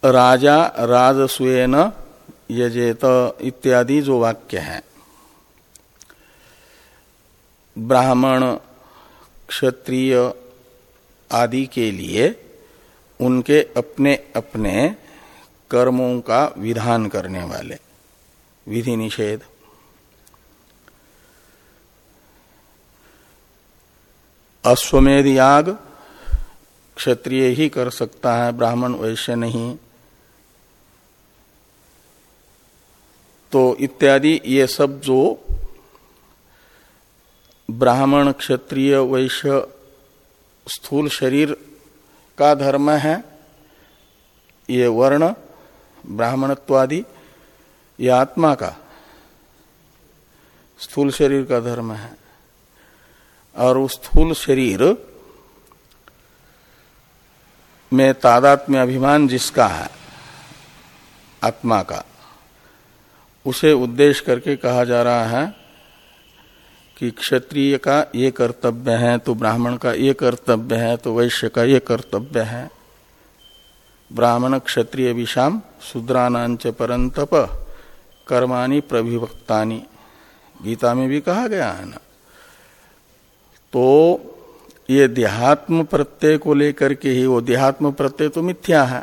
राजा राजस्वेन यजेत इत्यादि जो वाक्य है। ब्राह्मण, क्षत्रिय आदि के लिए उनके अपने अपने कर्मों का विधान करने वाले। विधि निषेध। अश्वमेध याग क्षत्रिय ही कर सकता है, ब्राह्मण वैश्य नहीं। तो इत्यादि ये सब जो ब्राह्मण, क्षत्रिय, वैश्य, स्थूल शरीर का धर्म है, ये वर्ण, ब्राह्मणत्वादि, ये आत्मा का स्थूल शरीर का धर्म है। और उस स्थूल शरीर में तादात्म्य अभिमान जिसका है, आत्मा का, उसे उद्देश्य करके कहा जा रहा है कि क्षत्रिय का ये कर्तव्य है तो ब्राह्मण का ये कर्तव्य है तो वैश्य का ये कर्तव्य है। ब्राह्मण क्षत्रिय विषाम शूद्रानांच परंतप, कर्माणी प्रभिभक्तानि गीता में भी कहा गया है ना। तो ये देहात्म प्रत्यय को लेकर के ही वो देहात्म प्रत्यय तो मिथ्या है।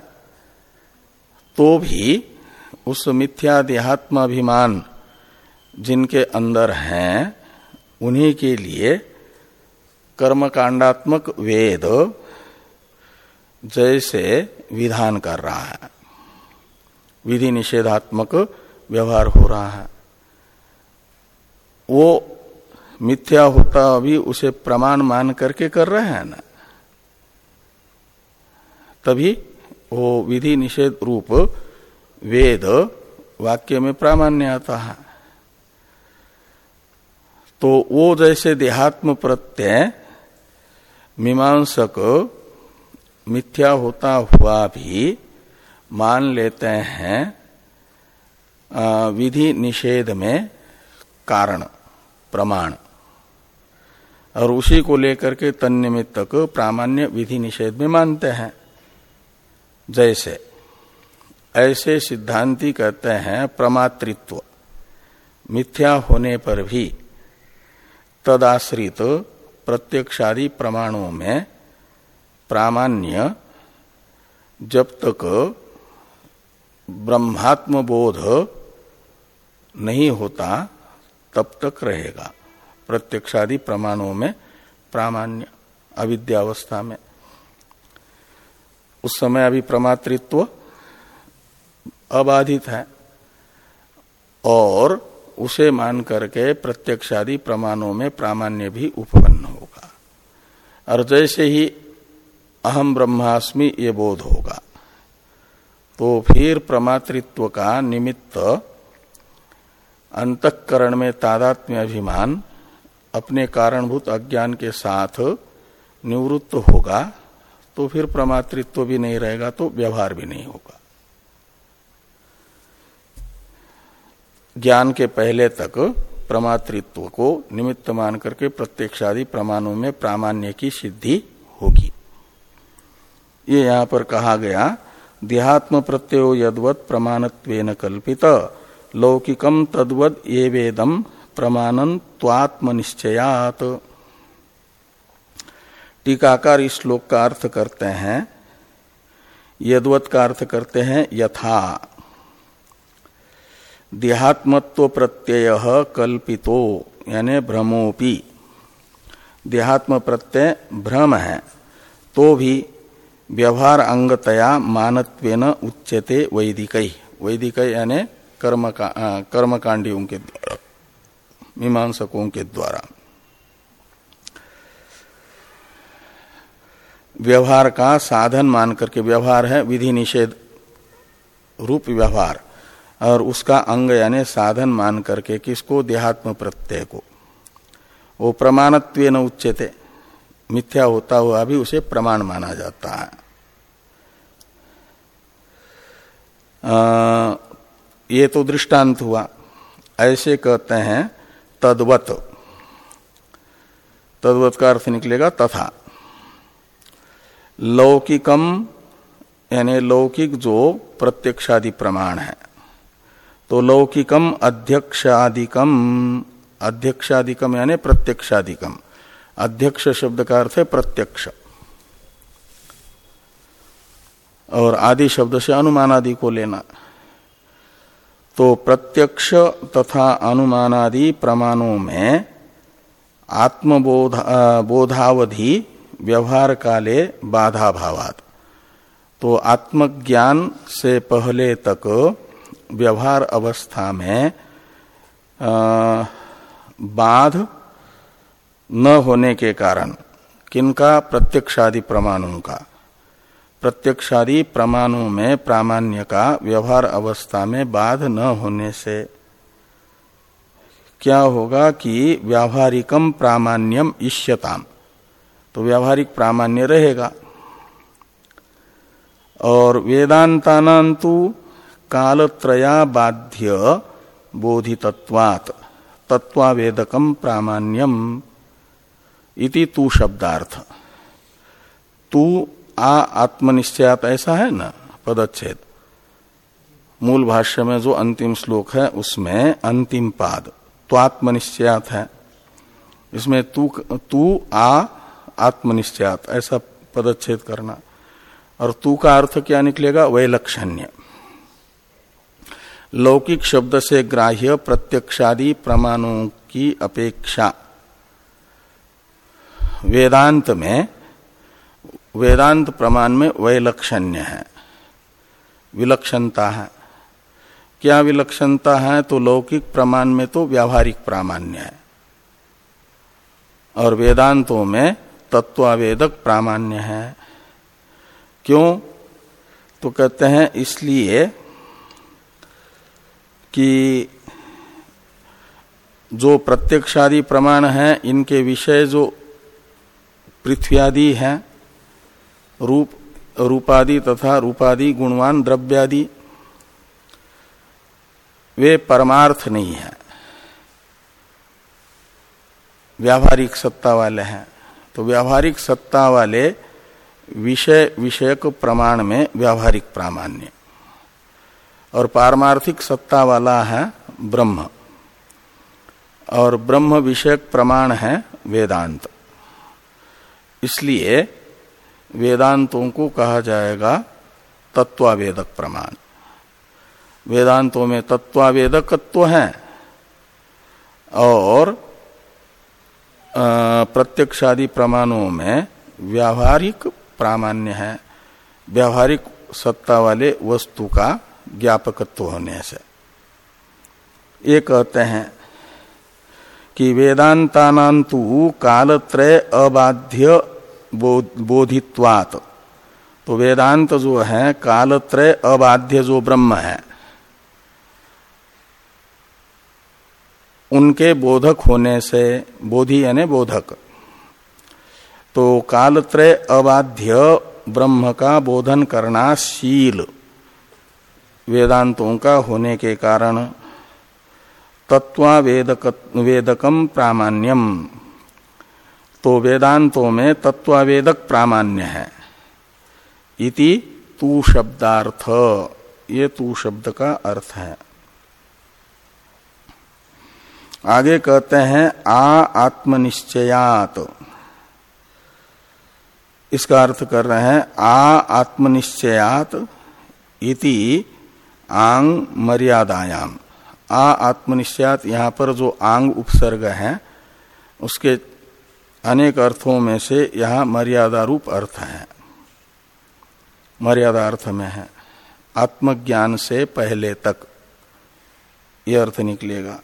तो भी उस मिथ्या देहात्म अभिमान जिनके अंदर हैं, उन्हीं के लिए कर्मकांडात्मक वेद जैसे विधान कर रहा है। विधि निषेधात्मक व्यवहार हो रहा है। वो मिथ्या होता अभी उसे प्रमाण मान करके कर रहे हैं ना। तभी वो विधि निषेध रूप वेद वाक्य में प्रामाण्य आता है। तो वो जैसे देहात्म प्रत्यय मीमांसक मिथ्या होता हुआ भी मान लेते हैं विधि निषेध में कारण, प्रमाण। और उसी को लेकर के तन तन्निमित्तक प्रामाण्य विधि निषेध में मानते हैं। जैसे, ऐसे सिद्धांति कहते हैं प्रमातृत्व। मिथ्या होने पर भी तदाश्रित प्रत्यक्षादि प्रमाणों में प्रामाण्य जब तक ब्रह्मात्म बोध नहीं होता, तब तक रहेगा। प्रत्यक्षादि प्रमाणों में, प्रामाण्य अविद्यावस्था में। उस समय अभी प्रमातृत्व अबाधित है और उसे मान करके प्रत्यक्षादि प्रमाणों में प्रामाण्य भी उपपन्न होगा। और जैसे ही अहम ब्रह्मास्मि ये बोध होगा तो फिर प्रमातृत्व का निमित्त अंतकरण में तादात्म्य अभिमान अपने कारणभूत अज्ञान के साथ निवृत्त होगा तो फिर प्रमातृत्व भी नहीं रहेगा तो व्यवहार भी नहीं होगा। ज्ञान के पहले तक प्रमातृत्व को निमित्त मान करके प्रत्यक्षादि प्रमाणों में प्रामाण्य की सिद्धि होगी। ये यहाँ पर कहा गया, देहात्म प्रत्ययो यदवत प्रमाणत्वेन कल्पित लौकिकम तद्वद ये वेदम प्रमाणन त्वात्मनिश्चयात। टीकाकार इस श्लोक का अर्थ करते हैं यदवत का अर्थ करते हैं यथा। देहात्मत्व प्रत्यय कल्पितो यानी भ्रमोपि देहात्म प्रत्यय भ्रम है तो भी व्यवहार अंगतया मानत्वेन उच्यते वैदिक। वैदिक यानी कर्म का, कर्मकांडियों के द्वारा। मीमांसकों के द्वारा। व्यवहार का साधन मान करके व्यवहार है विधि निषेध रूप व्यवहार। और उसका अंग यानी साधन मान करके किसको? देहात्म प्रत्यय को। वो प्रमाणत्व न उच्चते मिथ्या होता हुआ भी उसे प्रमाण माना जाता है। आ, ये तो दृष्टांत हुआ। ऐसे कहते हैं तद्वत। तद्वत का अर्थ निकलेगा तथा। लौकिकम यानी लौकिक जो प्रत्यक्षादि प्रमाण है। तो लौकिकम अध्यक्षादिकम अध्यक्षादिकम यानी प्रत्यक्षादिकम अध्यक्ष शब्द का अर्थ है प्रत्यक्ष। और आदि शब्द से अनुमान आदि को लेना। तो प्रत्यक्ष तथा अनुमानादि प्रमाणों में आत्मबोध बोधावधि, व्यवहार काले बाधा भावात। तो आत्मज्ञान से पहले तक व्यवहार अवस्था में बाध न होने के कारण, किनका प्रत्यक्षादि प्रमाणों का प्रत्यक्षादि प्रमाणों में प्रामाण्य का व्यवहार अवस्था में बाध न होने से। क्या होगा कि व्यावहारिकम प्रामाण्यम इष्यताम। तो व्यावहारिक प्रामाण्य रहेगा। और वेदांतानांतु कालत्रया बाध्य बोधितत्वात् तत्वावेदकम प्रामाण्यम। इति तू शब्दार्थ। तू आ आत्मनिश्चयात ऐसा है ना? पदच्छेद। मूल भाष्य में जो अंतिम श्लोक है, उसमें अंतिम पाद, त्वात्मनिश्चयात है। इसमें तू तू आ आत्मनिश्चयात, ऐसा पदच्छेद करना। और तू का अर्थ क्या निकलेगा? वैलक्षण्य। लौकिक शब्द से ग्राह्य प्रत्यक्षादि प्रमाणों की अपेक्षा। वेदांत में वेदांत प्रमाण में वैलक्षण्य है। विलक्षणता है। क्या विलक्षणता है तो लौकिक प्रमाण में तो व्यावहारिक प्रामाण्य है। और वेदांतों में तत्वावेदक प्रामाण्य है। क्यों? तो कहते हैं इसलिए कि जो प्रत्यक्षादि प्रमाण है, इनके विषय जो पृथ्वी आदि है रूप, रूपादि तथा रूपादि गुणवान द्रव्यादि, वे परमार्थ नहीं है। व्यावहारिक सत्ता वाले हैं। तो व्यावहारिक सत्ता वाले विषय, विषयक प्रमाण में व्यावहारिक प्रामाण्य। और पारमार्थिक सत्ता वाला है ब्रह्म। और ब्रह्म विषयक प्रमाण है वेदांत। इसलिए वेदांतों को कहा जाएगा तत्वावेदक प्रमाण। वेदांतों में तत्वावेदकत्व है और प्रत्यक्षादि प्रमाणों में व्यावहारिक प्रामाण्य है। व्यावहारिक सत्ता वाले वस्तु का ज्ञापकत्व होने से। ये कहते हैं कि वेदांतानांतु कालत्रय अबाध्य बोधित्वात। तो वेदांत जो है, कालत्रय अबाध्य जो ब्रह्म है, उनके बोधक होने से, बोधि यानी बोधक। तो कालत्रय अबाध्य ब्रह्म का बोधन करना शील। वेदांतों का होने के कारण तत्वावेदक वेदकम प्रामाण्यम। तो वेदांतों में तत्वावेदक प्रामाण्य है। इति तू शब्दार्थ। ये तू शब्द का अर्थ है। आगे कहते हैं, आ आत्मनिश्चयात। इसका अर्थ कर रहे हैं, आ आत्मनिश्चयात इति आंग मर्यादायाम। आ आत्मनिश्चयात, यहाँ पर जो आंग उपसर्ग है, उसके अनेक अर्थों में से यहाँ मर्यादा रूप अर्थ है। मर्यादा अर्थ में है। आत्मज्ञान से पहले तक यह अर्थ निकलेगा।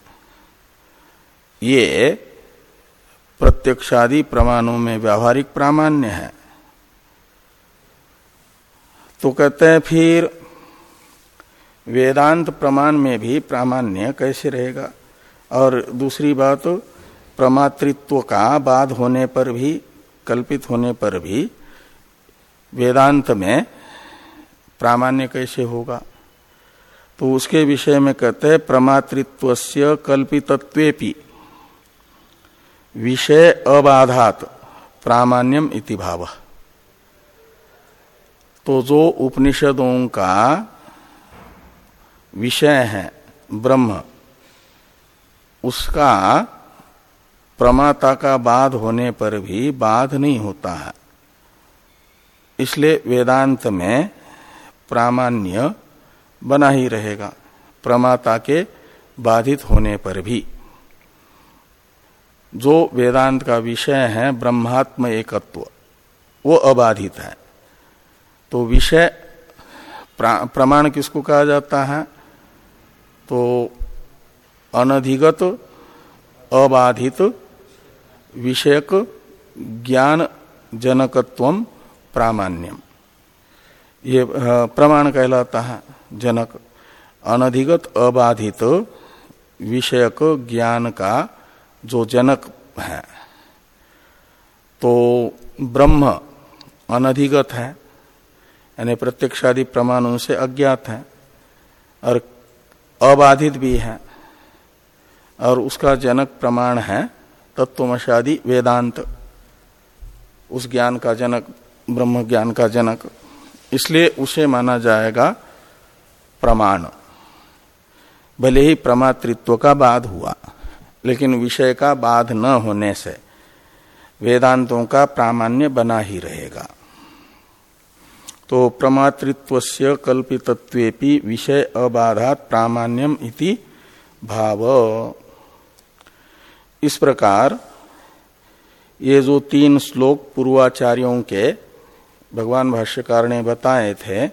ये प्रत्यक्षादि प्रमाणों में व्यावहारिक प्रामाण्य है। तो कहते हैं फिर, वेदांत प्रमाण में भी प्रामाण्य कैसे रहेगा? और दूसरी बात प्रमातृत्व का बाध होने पर भी, कल्पित होने पर भी वेदांत में प्रामाण्य कैसे होगा? तो उसके विषय में कहते हैं प्रमातृत्व से कल्पितत्वेपि विषय अबाधात प्रामाण्यम इति भाव। तो जो उपनिषदों का विषय है, ब्रह्म, उसका प्रमाता का बाध होने पर भी बाध नहीं होता है। इसलिए वेदांत में प्रामाण्य बना ही रहेगा, प्रमाता के बाधित होने पर भी। जो वेदांत का विषय है, ब्रह्मात्म एकत्व, वो अबाधित है। तो विषय प्रमाण किसको कहा जाता है? तो अनधिगत, अबाधित विषयक ज्ञान जनकत्व प्रामाण्यम। ये प्रमाण कहलाता है, जनक, अनधिगत, अबाधित, विषयक ज्ञान का जो जनक है। तो ब्रह्म अनधिगत है, यानी प्रत्यक्षादि प्रमाणों से अज्ञात है, और अबाधित भी है, और उसका जनक प्रमाण है तत्वमशादि वेदांत। उस ज्ञान का जनक, ब्रह्म ज्ञान का जनक। इसलिए उसे माना जाएगा प्रमाण। भले ही प्रमातृत्व का बाध हुआ, लेकिन विषय का बाध न होने से वेदांतों का प्रामाण्य बना ही रहेगा। तो प्रमातृत्व से कल्पितत्वेपि विषय अबाधात प्रामाण्यम इति भाव। इस प्रकार ये जो तीन श्लोक पूर्वाचार्यों के भगवान भाष्यकार ने बताए थे,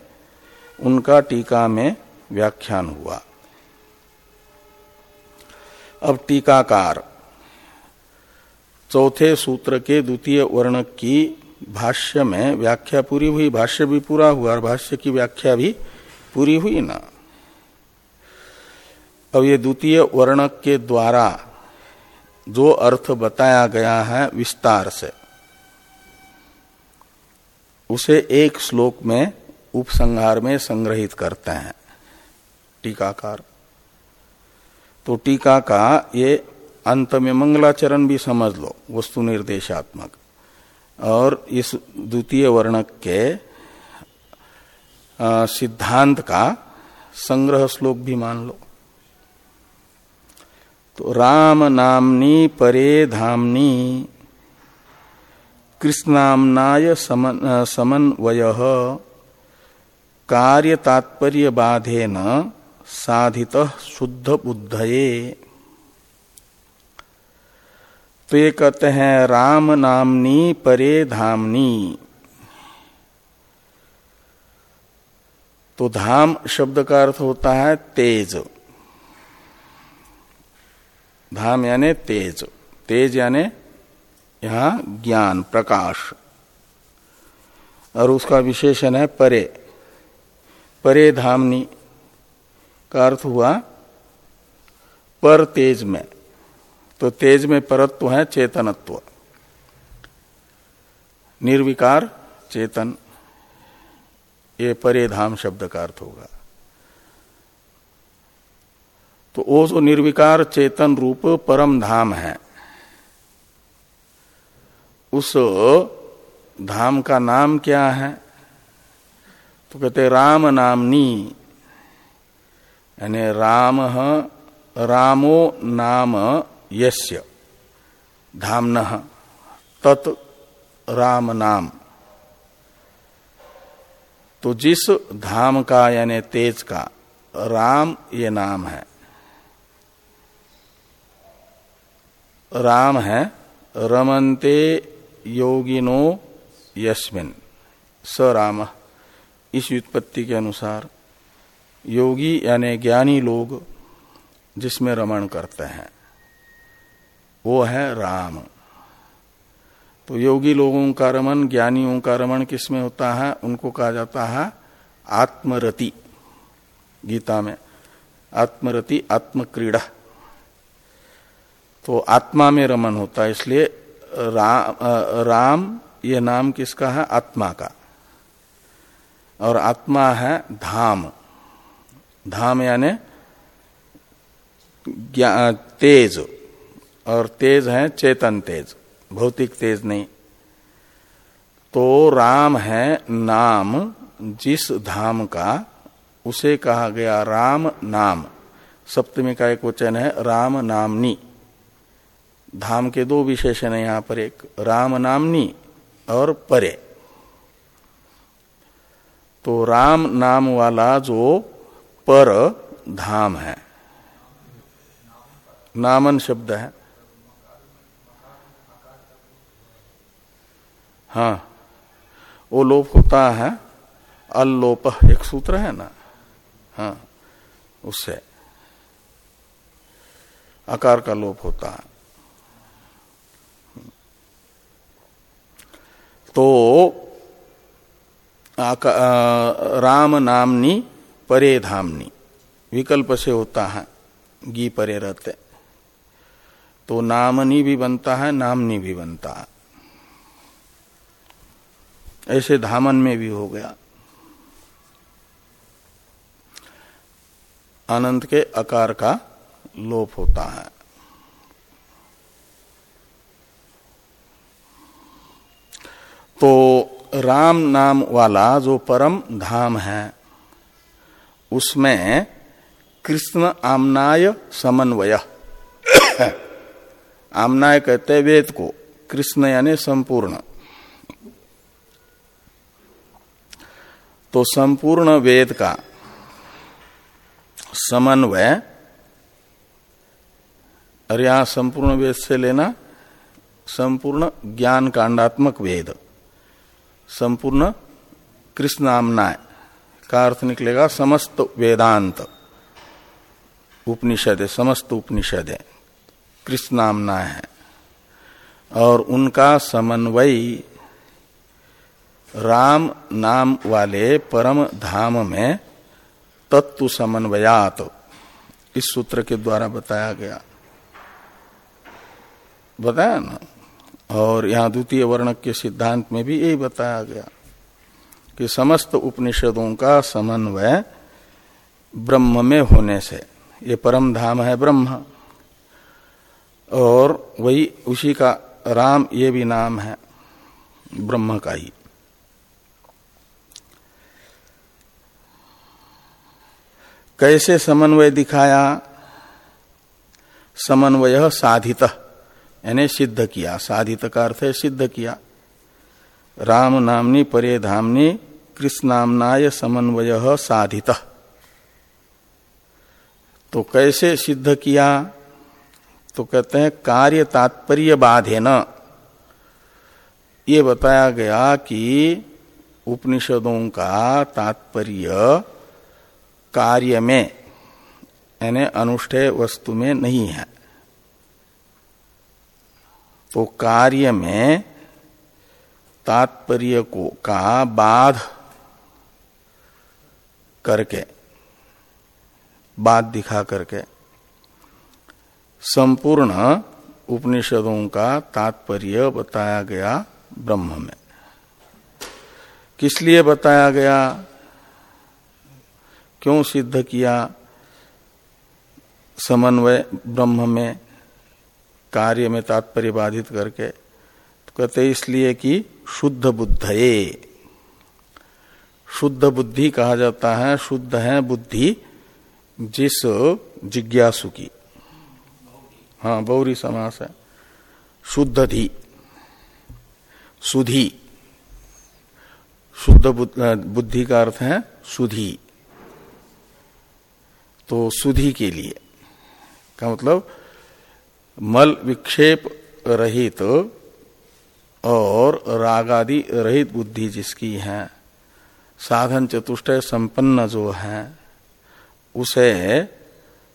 उनका टीका में व्याख्यान हुआ। अब टीकाकार, चौथे सूत्र के द्वितीय वर्ण की भाष्य में व्याख्या पूरी हुई, भाष्य भी पूरा हुआ और भाष्य की व्याख्या भी पूरी हुई ना? अब ये द्वितीय वर्ण के द्वारा जो अर्थ बताया गया है विस्तार से, उसे एक श्लोक में, उपसंहार में संग्रहित करते हैं। टीकाकार। तो टीका का ये अंत में मंगलाचरण भी समझ लो, वस्तु निर्देशात्मक। और इस द्वितीय वर्णक के सिद्धांत का संग्रह श्लोक भी मान लो। तो राम नामनी, परे धामनी। कृष्णामनाय समन समन्वय। कार्य तात्पर्य बाधेन साधित शुद्ध बुद्धये तो ये कहते हैं, राम नामनी, परे धामनी। तो धाम शब्द का अर्थ होता है तेज। धाम यानी तेज। तेज यानी यहाँ ज्ञान, प्रकाश। और उसका विशेषण है परे। परे धामनी का अर्थ हुआ पर तेज में। तो तेज में परत्व है चेतनत्व। निर्विकार चेतन, ये परे धाम शब्द का अर्थ होगा। तो वो जो निर्विकार चेतन रूप परम धाम है। उस धाम का नाम क्या है? तो कहते राम नामनी। यानी राम, रामो नाम यस्य। धामन, तत् राम नाम। तो जिस धाम का, यानी तेज का, राम ये नाम है। राम है, रमनते योगिनो यस्मिन। स राम। इस व्युत्पत्ति के अनुसार योगी यानी ज्ञानी लोग जिसमें रमण करते हैं, वो है राम। तो योगी लोगों का रमन, ज्ञानियों का रमन किसमें होता है? उनको कहा जाता है आत्मरति। गीता में आत्मरति, आत्मक्रीड़ा। तो आत्मा में रमन होता है इसलिए राम, राम ये नाम किसका है? आत्मा का। और आत्मा है धाम। धाम यानी तेज। और तेज है चेतन तेज भौतिक तेज नहीं। तो राम है नाम जिस धाम का उसे कहा गया राम नाम। सप्तमी का एक वचन है राम नामनी। धाम के दो विशेषण है, यहाँ पर एक राम नामनी और परे। तो राम नाम वाला जो पर धाम है, नामन शब्द है। हाँ वो लोप होता है, अल्लोप एक सूत्र है ना? हाँ उससे आकार का लोप होता है। तो आ, राम नामनी परे धामनी। विकल्प से होता है गी परे रहते। तो नामनी भी बनता है नामनी भी बनता है। ऐसे धामन में भी हो गया। अनंत के आकार का लोप होता है। तो राम नाम वाला जो परम धाम है, उसमें कृष्ण आमनाय समन्वय। (coughs) आमनाय कहते हैं वेद को, कृष्ण यानी संपूर्ण। तो संपूर्ण वेद का समन्वय और यहाँ संपूर्ण वेद से लेना, संपूर्ण ज्ञान कांडात्मक वेद। संपूर्ण कृष्णामनाय का अर्थ निकलेगा समस्त वेदांत उपनिषद, समस्त उपनिषद। है कृष्णामना है। और उनका समन्वय राम नाम वाले परम धाम में तत्व समन्वयात, इस सूत्र के द्वारा बताया गया। बताया ना? और यहाँ द्वितीय वर्ण के सिद्धांत में भी यही बताया गया कि समस्त उपनिषदों का समन्वय ब्रह्म में होने से, ये परम धाम है ब्रह्म। और वही उसी का राम ये भी नाम है, ब्रह्म का ही। कैसे समन्वय दिखाया? समन्वय साधित। यानी सिद्ध किया, साधित का अर्थ है सिद्ध किया। राम नामनी, परे धामनी कृष्णामनाय समन्वय साधित। तो कैसे सिद्ध किया? तो कहते हैं, कार्य तात्पर्य बाधे न ये बताया गया कि उपनिषदों का तात्पर्य कार्य में, यानी अनुष्ठेय वस्तु में नहीं है। तो कार्य में तात्पर्य को का बाध करके बात दिखा करके संपूर्ण उपनिषदों का तात्पर्य बताया गया ब्रह्म में। किस लिए बताया गया? क्यों सिद्ध किया? समन्वय ब्रह्म में कार्य में तात्पर्य बाधित करके तो कहते इसलिए कि शुद्ध बुद्ध शुद्ध बुद्धि कहा जाता है, शुद्ध है बुद्धि जिस जिज्ञासु की। हाँ बहुरी समास है। शुद्ध धी सुधी। शुद्ध बुद्धि का अर्थ है सुधी। तो सुधी के लिए, का मतलब मल विक्षेप रहित और रागादि रहित बुद्धि जिसकी है, साधन चतुष्टय संपन्न जो है, उसे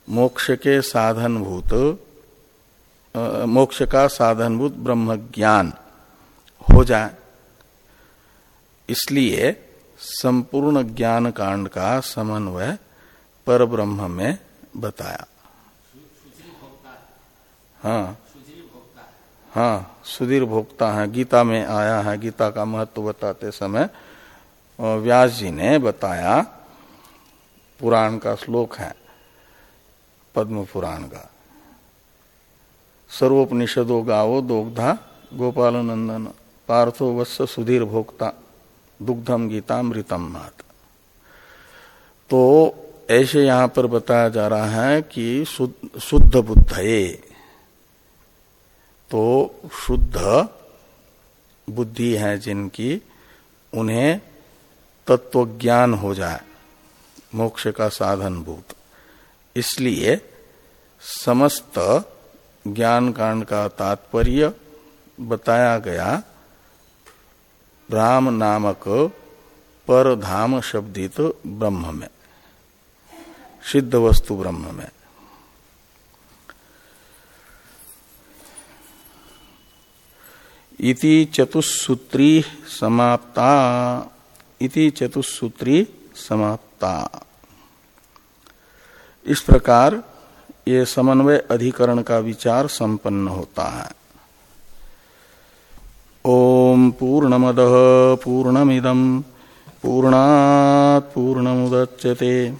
मोक्ष के साधनभूत मोक्ष का साधनभूत ब्रह्म ज्ञान हो जाए। इसलिए संपूर्ण ज्ञान कांड का समन्वय पर ब्रह्म में बताया। हाँ। हाँ सुधीर भोक्ता है, गीता में आया है, गीता का महत्व बताते समय। व्यास जी ने बताया, पुराण का श्लोक है, पद्म पुराण का। सर्वोपनिषदो गावो दोग्धा गोपाल नंदन पार्थो वत्स सुधीर भोक्ता दुग्धम गीता गीतामृतम मात। तो ऐसे यहाँ पर बताया जा रहा है कि शुद्ध बुद्ध तो शुद्ध बुद्धि है जिनकी, उन्हें तत्व ज्ञान हो जाए, मोक्ष का साधन भूत। इसलिए समस्त ज्ञान कांड का तात्पर्य बताया गया, राम नामक पर धाम शब्दित ब्रह्म में, सिद्ध वस्तु ब्रह्म में। इति चतुसूत्री समाप्ता। इति चतुसूत्री समाप्ता। इस प्रकार ये समन्वय अधिकरण का विचार संपन्न होता है। ओम पूर्णमद पूर्णमिदम पूर्णात पूर्णमुदच्यते।